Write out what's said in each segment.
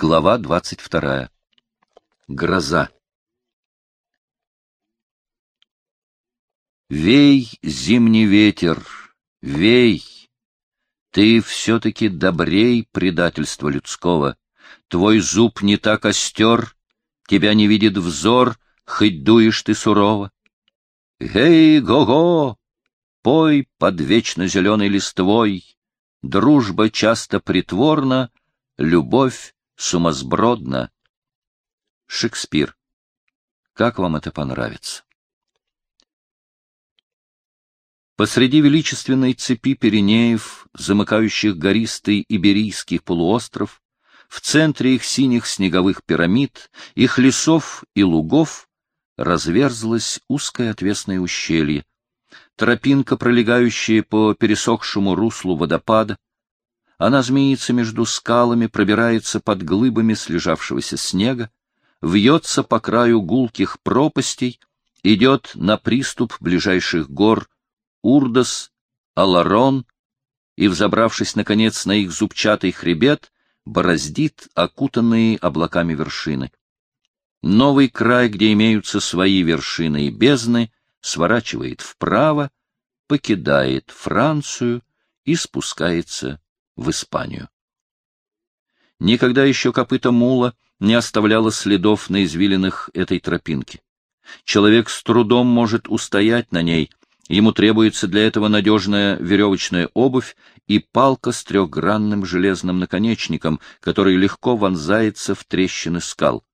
Глава двадцать вторая. Гроза. Вей, зимний ветер, вей! Ты все-таки добрей предательства людского. Твой зуб не так остер, тебя не видит взор, хоть дуешь ты сурово. Гей, го-го! Пой под вечно зеленой листвой, Дружба часто притворна, любовь сумасбродна. Шекспир. Как вам это понравится? Посреди величественной цепи Пиренеев, замыкающих гористый Иберийский полуостров, в центре их синих снеговых пирамид, их лесов и лугов, разверзлось узкое отвесное ущелье, тропинка, пролегающая по пересохшему руслу водопада. Она змеится между скалами, пробирается под глыбами слежавшегося снега, вьется по краю гулких пропастей, идет на приступ ближайших гор Урдос, Аларон, и, взобравшись, наконец, на их зубчатый хребет, бороздит окутанные облаками вершины. Новый край, где имеются свои вершины и бездны, сворачивает вправо, покидает Францию и спускается в Испанию. Никогда еще копыта мула не оставляло следов на извилинах этой тропинки. Человек с трудом может устоять на ней, ему требуется для этого надежная веревочная обувь и палка с трехгранным железным наконечником, который легко вонзается в трещины скал.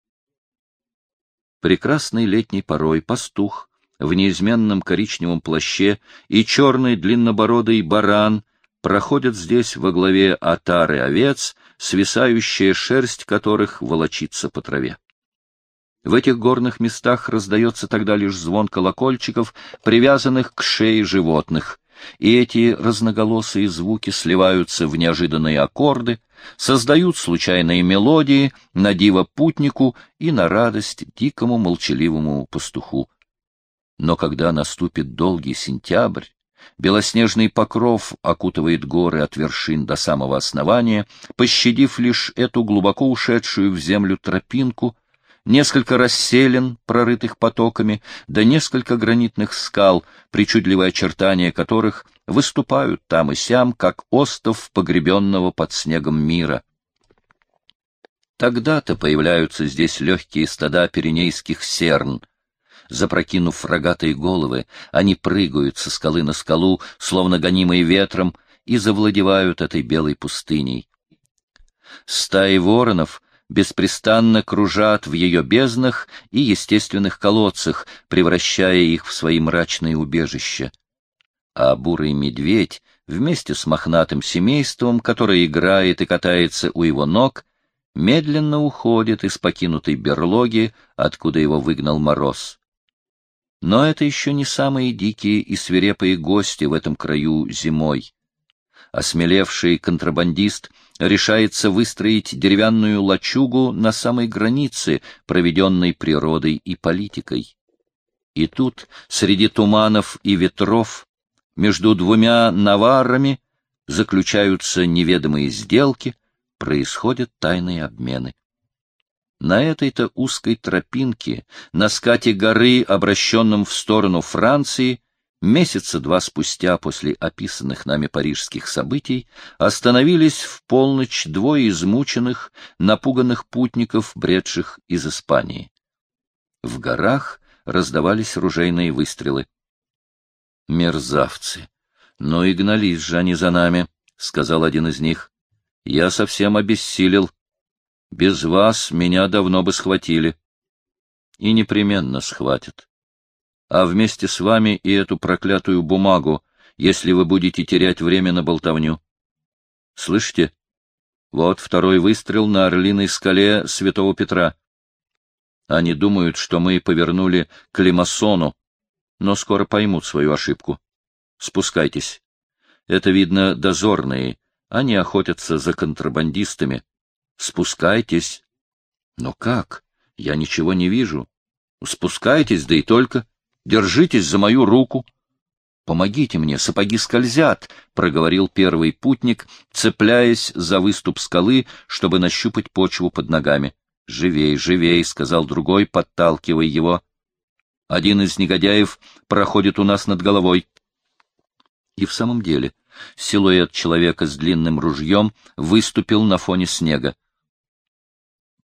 Прекрасной летней порой пастух в неизменном коричневом плаще и черный длиннобородый баран проходят здесь во главе отары овец, свисающая шерсть которых волочится по траве. В этих горных местах раздается тогда лишь звон колокольчиков, привязанных к шее животных, и эти разноголосые звуки сливаются в неожиданные аккорды, создают случайные мелодии на диво путнику и на радость дикому молчаливому пастуху. Но когда наступит долгий сентябрь, белоснежный покров окутывает горы от вершин до самого основания, пощадив лишь эту глубоко ушедшую в землю тропинку, несколько расселен, прорытых потоками, да несколько гранитных скал, причудливые очертания которых выступают там и сям, как остов погребенного под снегом мира. Тогда-то появляются здесь легкие стада пиренейских серн — Запрокинув рогатые головы, они прыгают со скалы на скалу, словно гонимые ветром, и завладевают этой белой пустыней. Стаи воронов беспрестанно кружат в ее безднах и естественных колодцах, превращая их в свои мрачные убежища. А бурый медведь вместе с мохнатым семейством, которое играет и катается у его ног, медленно уходит из покинутой берлоги, откуда его выгнал мороз. Но это еще не самые дикие и свирепые гости в этом краю зимой. Осмелевший контрабандист решается выстроить деревянную лачугу на самой границе, проведенной природой и политикой. И тут, среди туманов и ветров, между двумя наварами заключаются неведомые сделки, происходят тайные обмены. На этой-то узкой тропинке, на скате горы, обращенном в сторону Франции, месяца два спустя после описанных нами парижских событий, остановились в полночь двое измученных, напуганных путников, бредших из Испании. В горах раздавались ружейные выстрелы. «Мерзавцы! Ну и гнались же они за нами», — сказал один из них. «Я совсем обессилел. Без вас меня давно бы схватили. И непременно схватят. А вместе с вами и эту проклятую бумагу, если вы будете терять время на болтовню. Слышите? Вот второй выстрел на Орлиной скале Святого Петра. Они думают, что мы повернули к Лимассону, но скоро поймут свою ошибку. Спускайтесь. Это, видно, дозорные. Они охотятся за контрабандистами. Спускайтесь. Но как? Я ничего не вижу. Спускайтесь, да и только. Держитесь за мою руку. Помогите мне, сапоги скользят, — проговорил первый путник, цепляясь за выступ скалы, чтобы нащупать почву под ногами. — Живей, живей, — сказал другой, подталкивая его. — Один из негодяев проходит у нас над головой. И в самом деле силуэт человека с длинным ружьем выступил на фоне снега.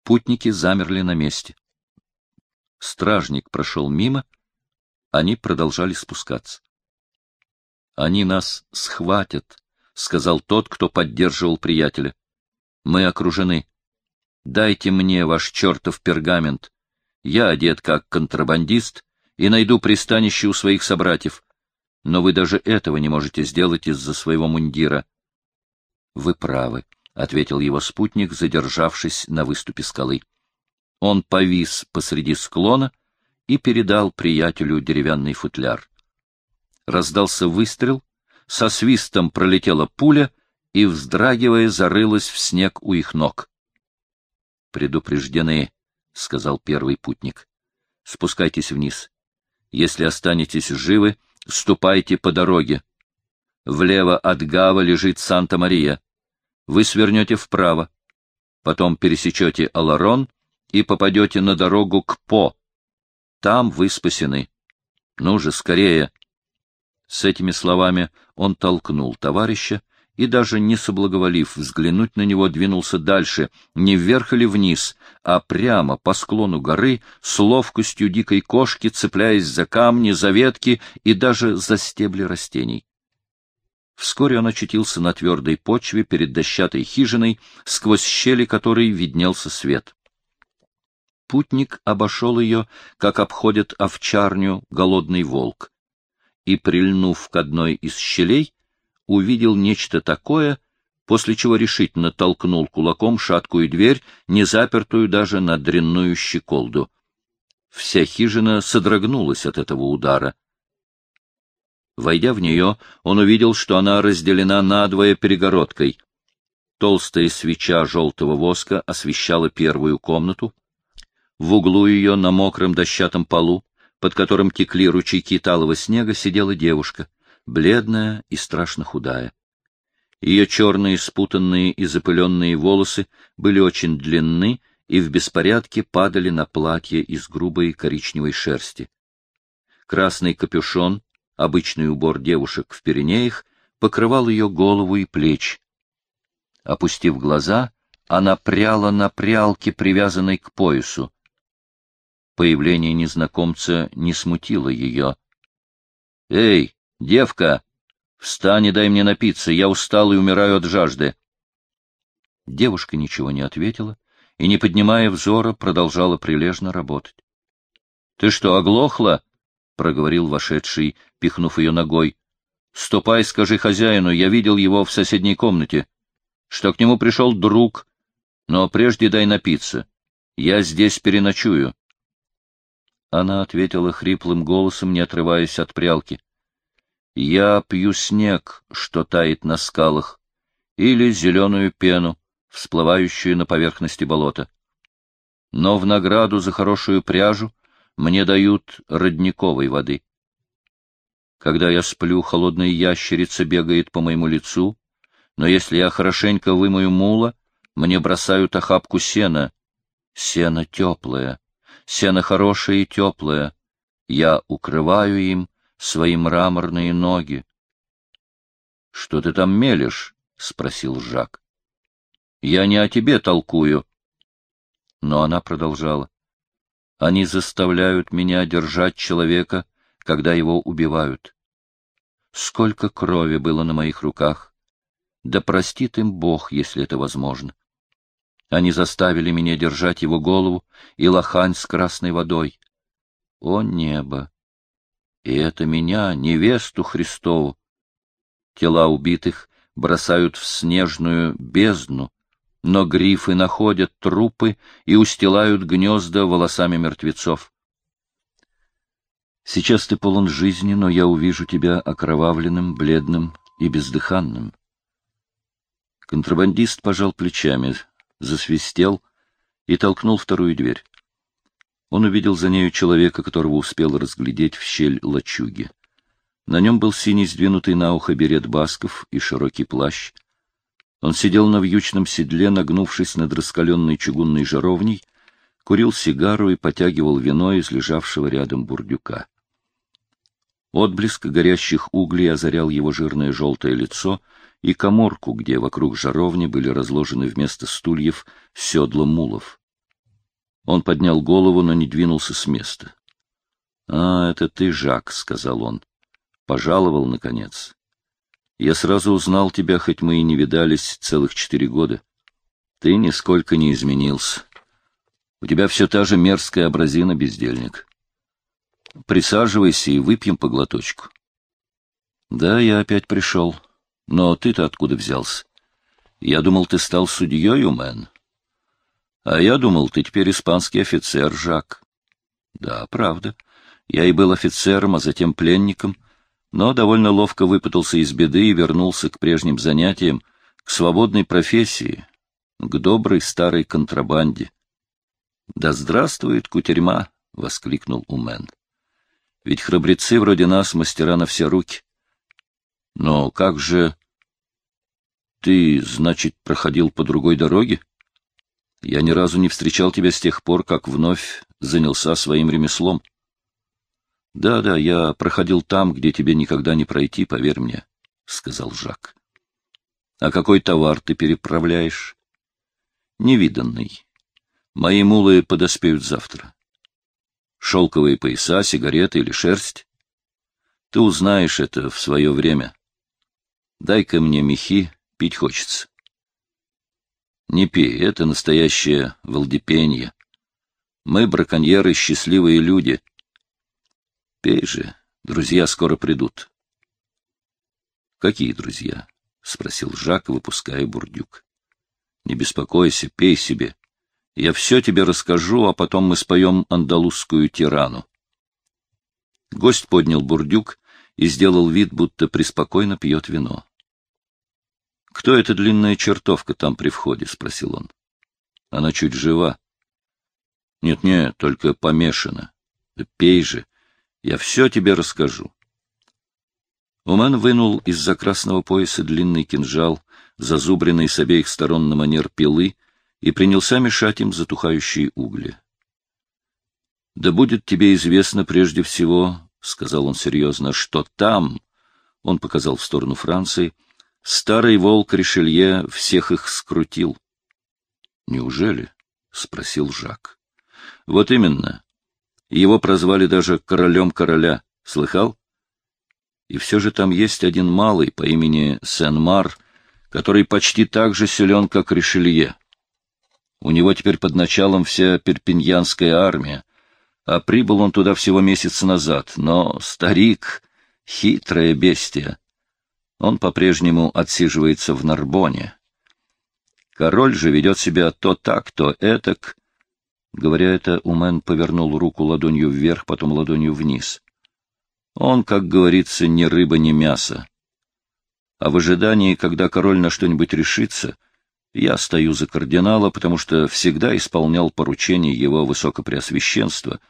Путники замерли на месте. Стражник прошел мимо, они продолжали спускаться. Они нас схватят, — сказал тот, кто поддерживал приятеля. Мы окружены. Дайте мне ваш чертов пергамент. Я одет как контрабандист и найду пристанище у своих собратьев. Но вы даже этого не можете сделать из-за своего мундира. — Вы правы, — ответил его спутник, задержавшись на выступе скалы. Он повис посреди склона и передал приятелю деревянный футляр раздался выстрел, со свистом пролетела пуля и, вздрагивая, зарылась в снег у их ног. — Предупреждены, — сказал первый путник. — Спускайтесь вниз. Если останетесь живы, ступайте по дороге. Влево от Гава лежит Санта-Мария. Вы свернете вправо, потом пересечете Аларон и попадете на дорогу к По. Там вы спасены. Ну же, скорее! С этими словами он толкнул товарища и, даже не соблаговолив взглянуть на него, двинулся дальше, не вверх или вниз, а прямо по склону горы, с ловкостью дикой кошки, цепляясь за камни, за ветки и даже за стебли растений. Вскоре он очутился на твердой почве перед дощатой хижиной, сквозь щели которой виднелся свет. Путник обошел ее, как обходит овчарню голодный волк и, прильнув к одной из щелей, увидел нечто такое, после чего решительно толкнул кулаком шаткую дверь, не запертую даже на дрянную щеколду. Вся хижина содрогнулась от этого удара. Войдя в нее, он увидел, что она разделена надвое перегородкой. Толстая свеча желтого воска освещала первую комнату. В углу ее на мокром дощатом полу под которым текли ручейки талого снега, сидела девушка, бледная и страшно худая. Ее черные спутанные и запыленные волосы были очень длинны и в беспорядке падали на платье из грубой коричневой шерсти. Красный капюшон, обычный убор девушек в Пиренеях, покрывал ее голову и плечи. Опустив глаза, она пряла на прялке, привязанной к поясу. Появление незнакомца не смутило ее. — Эй, девка! Встань и дай мне напиться, я устал и умираю от жажды. Девушка ничего не ответила и, не поднимая взора, продолжала прилежно работать. — Ты что, оглохла? — проговорил вошедший, пихнув ее ногой. — Ступай, скажи хозяину, я видел его в соседней комнате, что к нему пришел друг, но прежде дай напиться. Я здесь переночую. Она ответила хриплым голосом, не отрываясь от прялки. «Я пью снег, что тает на скалах, или зеленую пену, всплывающую на поверхности болота. Но в награду за хорошую пряжу мне дают родниковой воды. Когда я сплю, холодная ящерица бегает по моему лицу, но если я хорошенько вымою мула, мне бросают охапку сена. Сено теплое, Сено хорошее и теплое. Я укрываю им свои мраморные ноги. — Что ты там мелешь? — спросил Жак. — Я не о тебе толкую. Но она продолжала. — Они заставляют меня держать человека, когда его убивают. Сколько крови было на моих руках! Да простит им Бог, если это возможно. Они заставили меня держать его голову и лохань с красной водой. О небо! И это меня, невесту Христову. Тела убитых бросают в снежную бездну, но грифы находят трупы и устилают гнезда волосами мертвецов. Сейчас ты полон жизни, но я увижу тебя окровавленным, бледным и бездыханным. Контрабандист пожал плечами засвистел и толкнул вторую дверь. Он увидел за нею человека, которого успел разглядеть в щель лачуги. На нем был синий сдвинутый на ухо берет басков и широкий плащ. Он сидел на вьючном седле, нагнувшись над раскаленной чугунной жаровней, курил сигару и потягивал вино из лежавшего рядом бурдюка. Отблеск горящих углей озарял его жирное желтое лицо и коморку, где вокруг жаровни были разложены вместо стульев седла мулов. Он поднял голову, но не двинулся с места. — А, это ты, Жак, — сказал он. Пожаловал, наконец. Я сразу узнал тебя, хоть мы и не видались целых четыре года. Ты нисколько не изменился. У тебя все та же мерзкая образина, бездельник. Присаживайся и выпьем по глоточку. Да, я опять пришел. Но ты-то откуда взялся? Я думал, ты стал судьей, Умен. А я думал, ты теперь испанский офицер, Жак. Да, правда. Я и был офицером, а затем пленником — но довольно ловко выпутался из беды и вернулся к прежним занятиям, к свободной профессии, к доброй старой контрабанде. «Да здравствует кутерьма!» — воскликнул Умен. «Ведь храбрецы вроде нас мастера на все руки. Но как же... Ты, значит, проходил по другой дороге? Я ни разу не встречал тебя с тех пор, как вновь занялся своим ремеслом». Да, да, я проходил там, где тебе никогда не пройти, поверь мне, сказал Жак. А какой товар ты переправляешь? Невиданный. Мои мулы подоспеют завтра. Шелковые пояса, сигареты или шерсть? Ты узнаешь это в свое время. Дай-ка мне мехи, пить хочется. Не пей, это настоящее валдипенье. Мы, браконьеры, счастливые люди — Пей же, друзья скоро придут. — Какие друзья? — спросил Жак, выпуская бурдюк. — Не беспокойся, пей себе. Я все тебе расскажу, а потом мы споем андалузскую тирану. Гость поднял бурдюк и сделал вид, будто преспокойно пьет вино. — Кто эта длинная чертовка там при входе? — спросил он. — Она чуть жива. Нет, — Нет-нет, только помешана. Пей же. Я все тебе расскажу. Уман вынул из-за красного пояса длинный кинжал, зазубренный с обеих сторон на манер пилы, и принялся мешать им затухающие угли. — Да будет тебе известно прежде всего, — сказал он серьезно, — что там, — он показал в сторону Франции, — старый волк Ришелье всех их скрутил. — Неужели? — спросил Жак. — Вот именно. Его прозвали даже королем короля. Слыхал? И все же там есть один малый по имени Сен-Мар, который почти так же силен, как Ришелье. У него теперь под началом вся перпиньянская армия, а прибыл он туда всего месяц назад, но старик — хитрое бестия. Он по-прежнему отсиживается в Нарбоне. Король же ведет себя то так, то этак, Говоря это, Умен повернул руку ладонью вверх, потом ладонью вниз. Он, как говорится, ни рыба, ни мясо. А в ожидании, когда король на что-нибудь решится, я стою за кардинала, потому что всегда исполнял поручения его высокопреосвященства,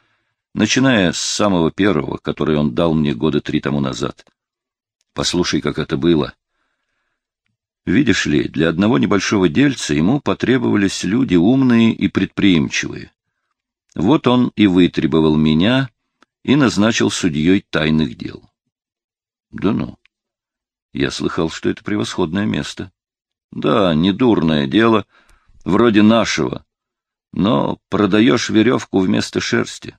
начиная с самого первого, которое он дал мне года три тому назад. Послушай, как это было. Видишь ли, для одного небольшого дельца ему потребовались люди умные и предприимчивые. Вот он и вытребовал меня и назначил судьей тайных дел. Да ну. Я слыхал, что это превосходное место. Да, недурное дело, вроде нашего, но продаешь веревку вместо шерсти.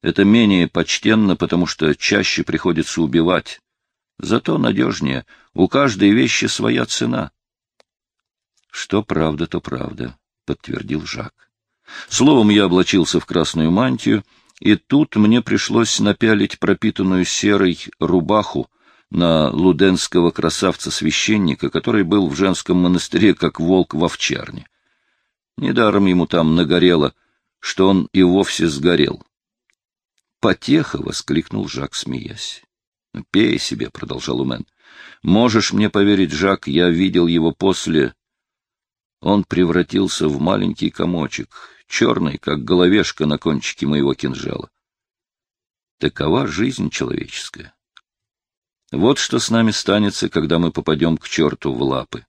Это менее почтенно, потому что чаще приходится убивать. Зато надежнее. У каждой вещи своя цена. — Что правда, то правда, — подтвердил Жак. Словом, я облачился в красную мантию, и тут мне пришлось напялить пропитанную серой рубаху на луденского красавца-священника, который был в женском монастыре, как волк в овчарне. Недаром ему там нагорело, что он и вовсе сгорел. «Потеха!» — воскликнул Жак, смеясь. — Пей себе, — продолжал Умен. — Можешь мне поверить, Жак, я видел его после... Он превратился в маленький комочек, черный, как головешка на кончике моего кинжала. Такова жизнь человеческая. Вот что с нами станется, когда мы попадем к черту в лапы.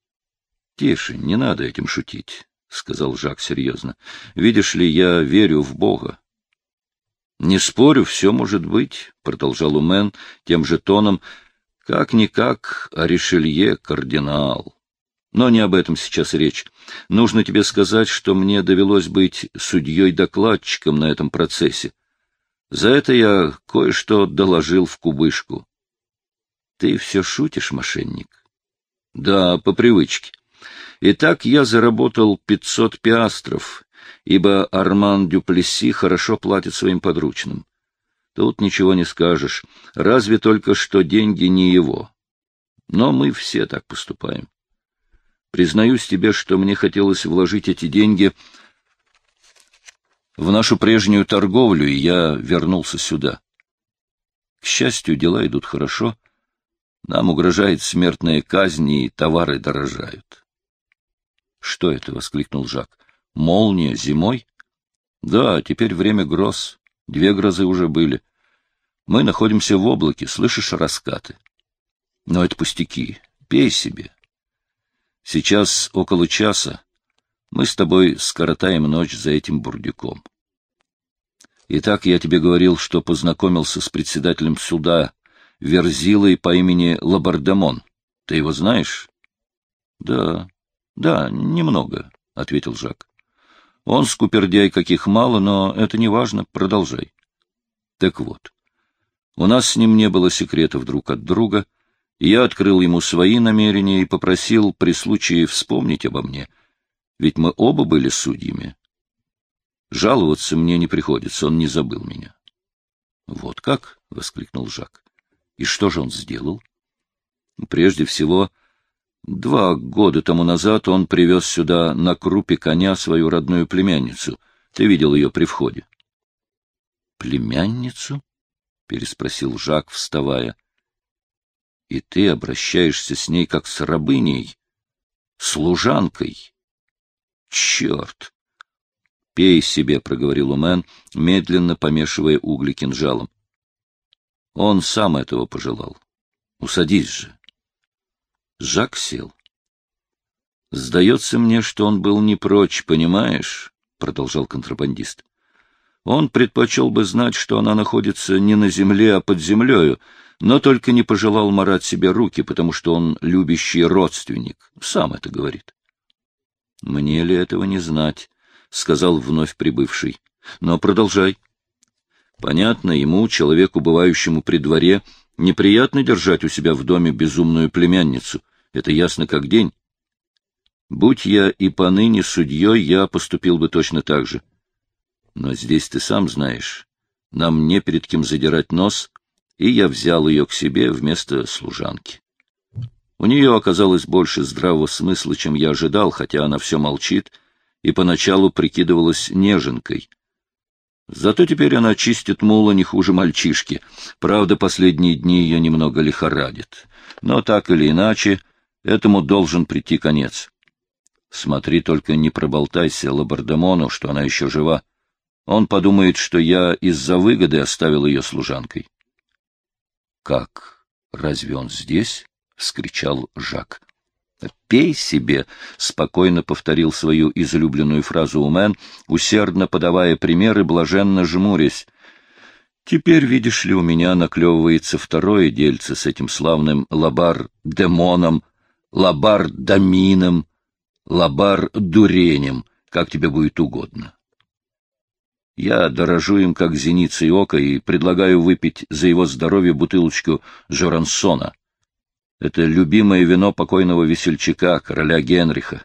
— Тише, не надо этим шутить, — сказал Жак серьезно. — Видишь ли, я верю в Бога. — Не спорю, все может быть, — продолжал Умен тем же тоном, — как-никак, а Ришелье — кардинал. Но не об этом сейчас речь. Нужно тебе сказать, что мне довелось быть судьей-докладчиком на этом процессе. За это я кое-что доложил в кубышку. Ты все шутишь, мошенник? Да, по привычке. Итак, я заработал пятьсот пиастров, ибо Арман Дюплесси хорошо платит своим подручным. Тут ничего не скажешь, разве только что деньги не его. Но мы все так поступаем. Признаюсь тебе, что мне хотелось вложить эти деньги в нашу прежнюю торговлю, и я вернулся сюда. К счастью, дела идут хорошо — нам угрожает смертная казнь, и товары дорожают. — Что это? — воскликнул Жак. — Молния зимой? — Да, теперь время гроз. Две грозы уже были. Мы находимся в облаке, слышишь раскаты? Но это пустяки. Пей себе. Сейчас около часа. Мы с тобой скоротаем ночь за этим бурдюком. Итак, я тебе говорил, что познакомился с председателем суда верзилой по имени Лабардемон. Ты его знаешь? — Да, да, немного, — ответил Жак. — Он скупердяй каких мало, но это не важно, продолжай. Так вот, у нас с ним не было секретов друг от друга, я открыл ему свои намерения и попросил при случае вспомнить обо мне, ведь мы оба были судьями. Жаловаться мне не приходится, он не забыл меня. — Вот как? — воскликнул Жак. И что же он сделал? Прежде всего, два года тому назад он привез сюда на крупе коня свою родную племянницу. Ты видел ее при входе. — Племянницу? — переспросил Жак, вставая. — И ты обращаешься с ней как с рабыней, служанкой? Черт! — Пей себе, — проговорил Умен, медленно помешивая угли кинжалом. Он сам этого пожелал. Усадись же. Жак сел. Сдается мне, что он был не прочь, понимаешь, — продолжал контрабандист. Он предпочел бы знать, что она находится не на земле, а под землею, но только не пожелал марать себе руки, потому что он любящий родственник. Сам это говорит. — Мне ли этого не знать? — сказал вновь прибывший. — Но продолжай. — Понятно, ему, человеку, бывающему при дворе, неприятно держать у себя в доме безумную племянницу. Это ясно как день. Будь я и поныне судьей, я поступил бы точно так же. Но здесь ты сам знаешь, нам не перед кем задирать нос, и я взял ее к себе вместо служанки. У нее оказалось больше здравого смысла, чем я ожидал, хотя она все молчит и поначалу прикидывалась неженкой — Зато теперь она чистит мула не хуже мальчишки. Правда, последние дни ее немного лихорадит. Но так или иначе, этому должен прийти конец. Смотри, только не проболтайся Лабардемону, что она еще жива. Он подумает, что я из-за выгоды оставил ее служанкой. — Как? Разве он здесь? — вскричал Жак. «Пей себе», — спокойно повторил свою излюбленную фразу Умен, усердно подавая примеры, блаженно жмурясь. «Теперь, видишь ли, у меня наклевывается второе дельце с этим славным лабар-демоном, лабар-домином, лабар-дуренем, как тебе будет угодно. Я дорожу им, как зеницей ока, и предлагаю выпить за его здоровье бутылочку Жорансона». Это любимое вино покойного весельчака, короля Генриха.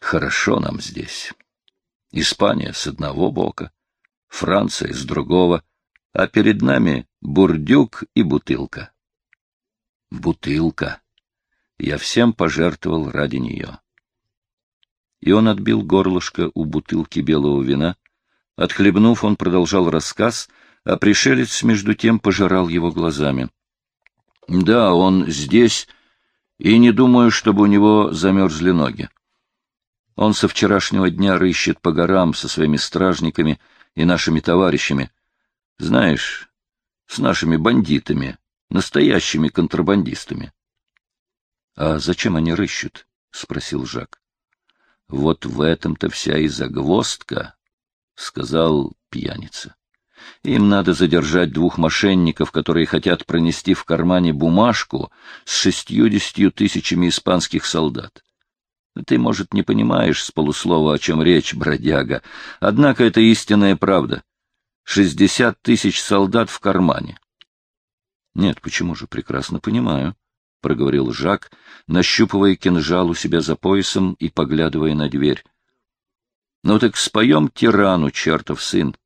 Хорошо нам здесь. Испания с одного бока, Франция с другого, а перед нами бурдюк и бутылка. Бутылка. Я всем пожертвовал ради нее. И он отбил горлышко у бутылки белого вина. Отхлебнув, он продолжал рассказ, а пришелец между тем пожирал его глазами. Да, он здесь, и не думаю, чтобы у него замерзли ноги. Он со вчерашнего дня рыщет по горам со своими стражниками и нашими товарищами. Знаешь, с нашими бандитами, настоящими контрабандистами. — А зачем они рыщут? — спросил Жак. — Вот в этом-то вся и загвоздка, — сказал пьяница. Им надо задержать двух мошенников, которые хотят пронести в кармане бумажку с шестьюдесятью тысячами испанских солдат. Ты, может, не понимаешь с полуслова, о чем речь, бродяга, однако это истинная правда. Шестьдесят тысяч солдат в кармане. Нет, почему же, прекрасно понимаю, — проговорил Жак, нащупывая кинжал у себя за поясом и поглядывая на дверь. — Ну так споем тирану, чертов сын.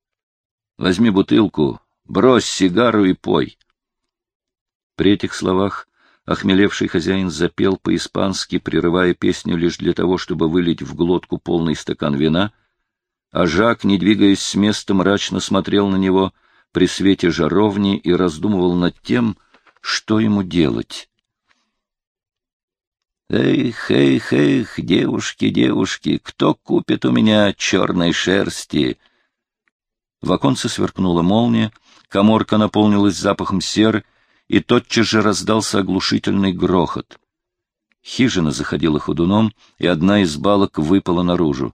Возьми бутылку, брось сигару и пой. При этих словах охмелевший хозяин запел по-испански, прерывая песню лишь для того, чтобы вылить в глотку полный стакан вина, а Жак, не двигаясь с места, мрачно смотрел на него — при свете жаровни и раздумывал над тем, что ему делать. «Эх, эх, эх, девушки, девушки, кто купит у меня черной шерсти?» В оконце сверкнула молния, коморка наполнилась запахом серы, и тотчас же раздался оглушительный грохот. Хижина заходила ходуном, и одна из балок выпала наружу.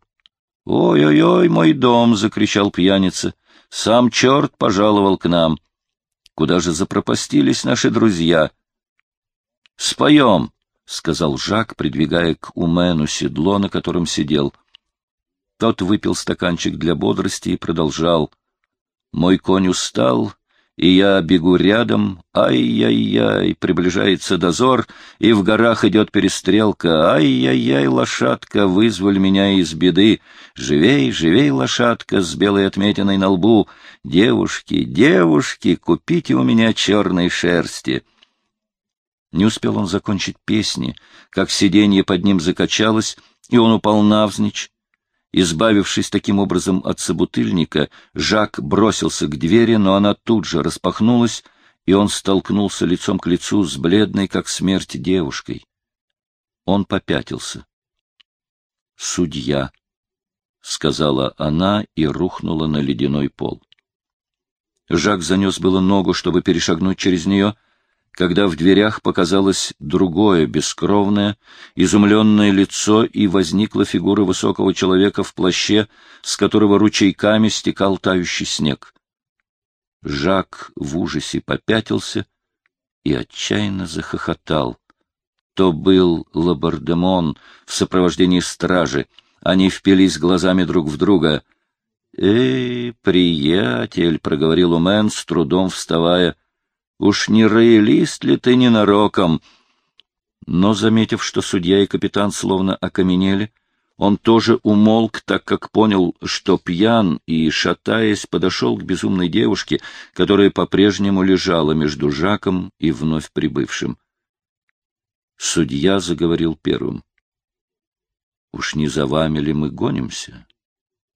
«Ой-ой-ой, мой дом!» — закричал пьяница. Сам черт пожаловал к нам. Куда же запропастились наши друзья? — Споем, — сказал Жак, придвигая к Умену седло, на котором сидел. Тот выпил стаканчик для бодрости и продолжал. Мой конь устал, и я бегу рядом. Ай-яй-яй, приближается дозор, и в горах идет перестрелка. Ай-яй-яй, лошадка, вызволь меня из беды. Живей, живей, лошадка, с белой отметиной на лбу. Девушки, девушки, купите у меня черной шерсти. Не успел он закончить песни, как сиденье под ним закачалось, и он упал навзничь, Избавившись таким образом от собутыльника, Жак бросился к двери, но она тут же распахнулась, и он столкнулся лицом к лицу с бледной, как смерть, девушкой. Он попятился. «Судья», — сказала она и рухнула на ледяной пол. Жак занес было ногу, чтобы перешагнуть через нее, когда в дверях показалось другое, бескровное, изумленное лицо, и возникла фигура высокого человека в плаще, с которого ручейками стекал тающий снег. Жак в ужасе попятился и отчаянно захохотал. То был Лабардемон в сопровождении стражи. Они впились глазами друг в друга. «Эй, приятель!» — проговорил Умен, с трудом вставая — Уж не роялист ли ты ненароком? Но, заметив, что судья и капитан словно окаменели, он тоже умолк, так как понял, что пьян, и, шатаясь, подошел к безумной девушке, которая по-прежнему лежала между Жаком и вновь прибывшим. Судья заговорил первым. — Уж не за вами ли мы гонимся?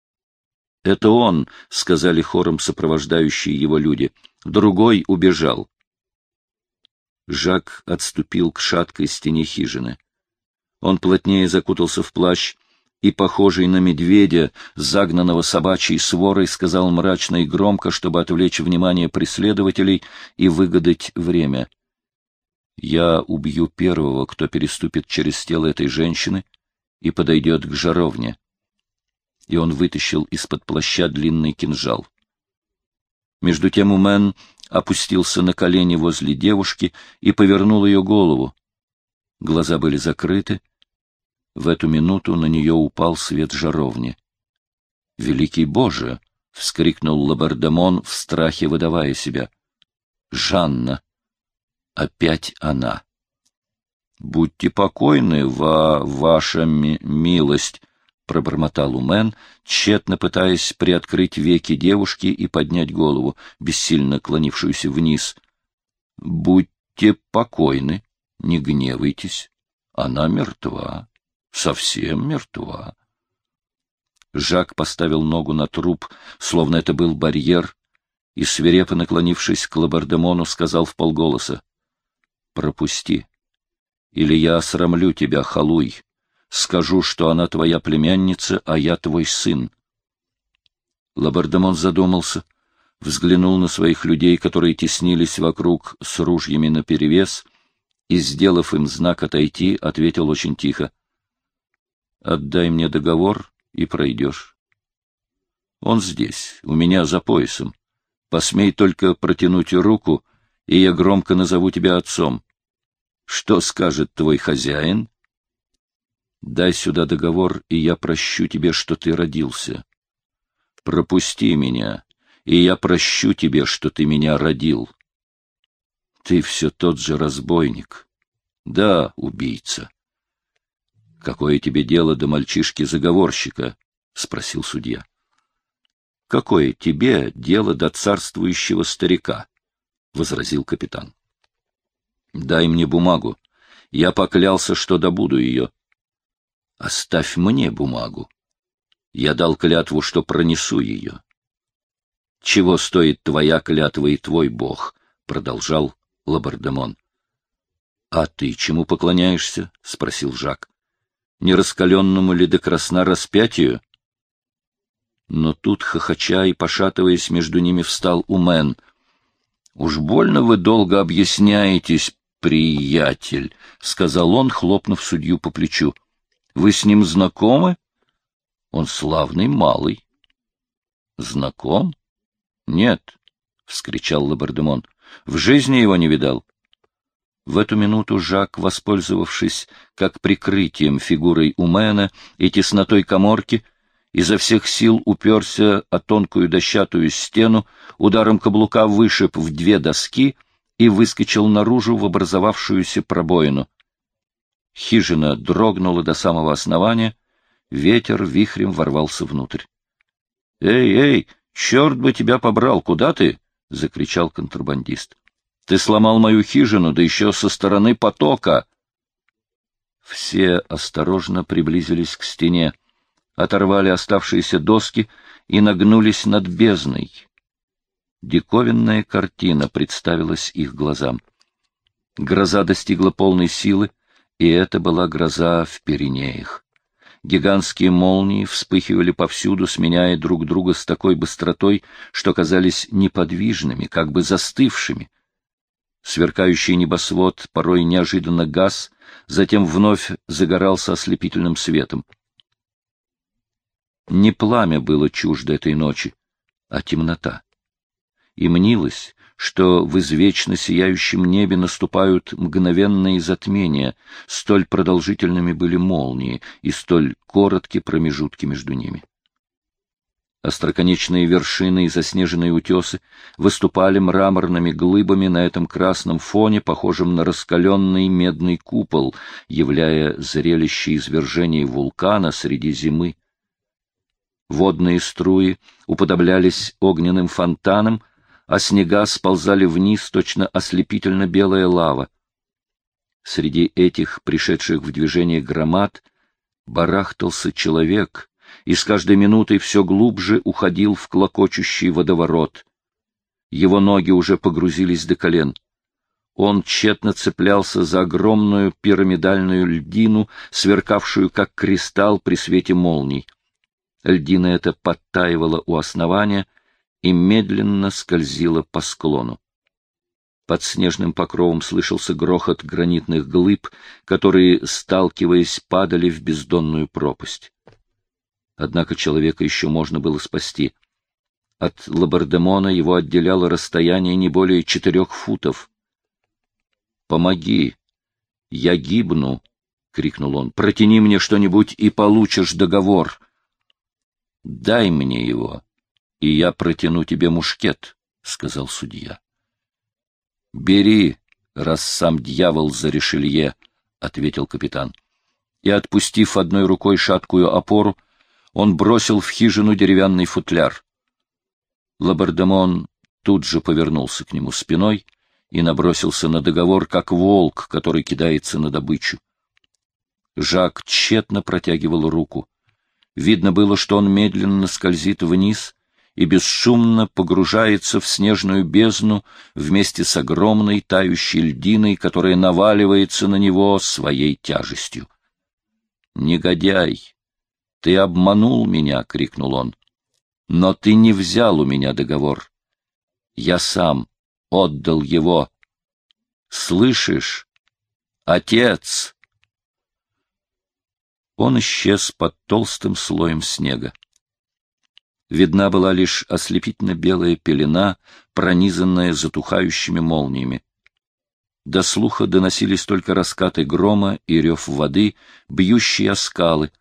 — Это он, — сказали хором сопровождающие его люди. Другой убежал. Жак отступил к шаткой стене хижины. Он плотнее закутался в плащ и, похожий на медведя, загнанного собачьей сворой, сказал мрачно и громко, чтобы отвлечь внимание преследователей и выгадать время. «Я убью первого, кто переступит через тело этой женщины и подойдет к жаровне». И он вытащил из-под плаща длинный кинжал. Между тем Умен опустился на колени возле девушки и повернул ее голову. Глаза были закрыты. В эту минуту на нее упал свет жаровни. «Великий Боже!» — вскрикнул Лабардамон в страхе, выдавая себя. «Жанна! Опять она!» «Будьте покойны, ва ваша ми милость!» Пробормотал Умен, тщетно пытаясь приоткрыть веки девушки и поднять голову, бессильно клонившуюся вниз. — Будьте покойны, не гневайтесь. Она мертва, совсем мертва. Жак поставил ногу на труп, словно это был барьер, и, свирепо наклонившись к Лабардемону, сказал в полголоса, — Пропусти, или я осрамлю тебя, халуй. Скажу, что она твоя племянница, а я твой сын. Лабардемон задумался. взглянул на своих людей, которые теснились вокруг с ружьями наперевес, и, сделав им знак отойти, ответил очень тихо. — Отдай мне договор, и пройдешь. Он здесь, у меня за поясом. Посмей только протянуть руку, и я громко назову тебя отцом. Что скажет твой хозяин? Дай сюда договор, и я прощу тебе, что ты родился. Пропусти меня, и я прощу тебе, что ты меня родил. Ты все тот же разбойник. Да, убийца. Какое тебе дело до мальчишки-заговорщика? — спросил судья. — Какое тебе дело до царствующего старика? — возразил капитан. — Дай мне бумагу. Я поклялся, что добуду ее. — Оставь мне бумагу. Я дал клятву, что пронесу ее. — Чего стоит твоя клятва и твой бог? — продолжал Лабардемон. — А ты чему поклоняешься? — спросил Жак. — Не раскаленному ли до красна распятию? Но тут, хохоча и пошатываясь, между ними встал Умен — Уж больно вы долго объясняетесь, приятель, — сказал он, хлопнув судью по плечу. — Вы с ним знакомы? Он славный малый. — Знаком? — Нет, — вскричал Лабардемон. — В жизни его не видал. В эту минуту Жак, воспользовавшись как прикрытием фигурой Умена и теснотой коморки, изо всех сил уперся о тонкую дощатую стену, ударом каблука вышиб в две доски и выскочил наружу в образовавшуюся пробоину. Хижина дрогнула до самого основания, ветер вихрем ворвался внутрь. — Эй, эй, черт бы тебя побрал, куда ты? — закричал контрабандист. — Ты сломал мою хижину, да еще со стороны потока! Все осторожно приблизились к стене оторвали оставшиеся доски и нагнулись над бездной. Диковинная картина представилась их глазам. Гроза достигла полной силы, и это была гроза в Пиренеях. Гигантские молнии вспыхивали повсюду, сменяя друг друга с такой быстротой, что казались неподвижными, как бы застывшими. Сверкающий небосвод порой неожиданно гас, затем вновь загорался ослепительным светом. Не пламя было чуждо этой ночи, а темнота. И мнилось, что в извечно сияющем небе наступают мгновенные затмения, столь продолжительными были молнии и столь коротки промежутки между ними. Остроконечные вершины и заснеженные утесы выступали мраморными глыбами на этом красном фоне, похожем на раскаленный медный купол, являя зрелище извержения вулкана среди зимы. Водные струи уподоблялись огненным фонтанам, а снега сползали вниз, точно ослепительно белая лава. Среди этих пришедших в движение громад барахтался человек и с каждой минутой все глубже уходил в клокочущий водоворот. Его ноги уже погрузились до колен. Он тщетно цеплялся за огромную пирамидальную льдину, сверкавшую как кристалл при свете молний. Льдина эта подтаивала у основания и медленно скользила по склону. Под снежным покровом слышался грохот гранитных глыб, которые, сталкиваясь, падали в бездонную пропасть. Однако человека еще можно было спасти. От Лабардемона его отделяло расстояние не более четырех футов. «Помоги! Я гибну!» — крикнул он. «Протяни мне что-нибудь, и получишь договор!» — Дай мне его, и я протяну тебе мушкет, — сказал судья. — Бери, раз сам дьявол за решелье, — ответил капитан. И, отпустив одной рукой шаткую опору, он бросил в хижину деревянный футляр. Лабардемон тут же повернулся к нему спиной и набросился на договор, как волк, который кидается на добычу. Жак тщетно протягивал руку. Видно было, что он медленно скользит вниз и бесшумно погружается в снежную бездну вместе с огромной тающей льдиной, которая наваливается на него своей тяжестью. «Негодяй! Ты обманул меня!» — крикнул он. «Но ты не взял у меня договор. Я сам отдал его. Слышишь? Отец! Он исчез под толстым слоем снега. Видна была лишь ослепительно-белая пелена, пронизанная затухающими молниями. До слуха доносились только раскаты грома и рев воды, бьющие о скалы,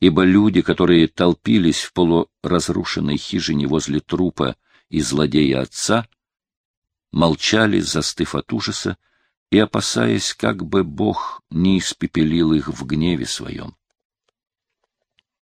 ибо люди, которые толпились в полуразрушенной хижине возле трупа и злодея отца, молчали, застыв от ужаса и опасаясь, как бы Бог не испепелил их в гневе своем.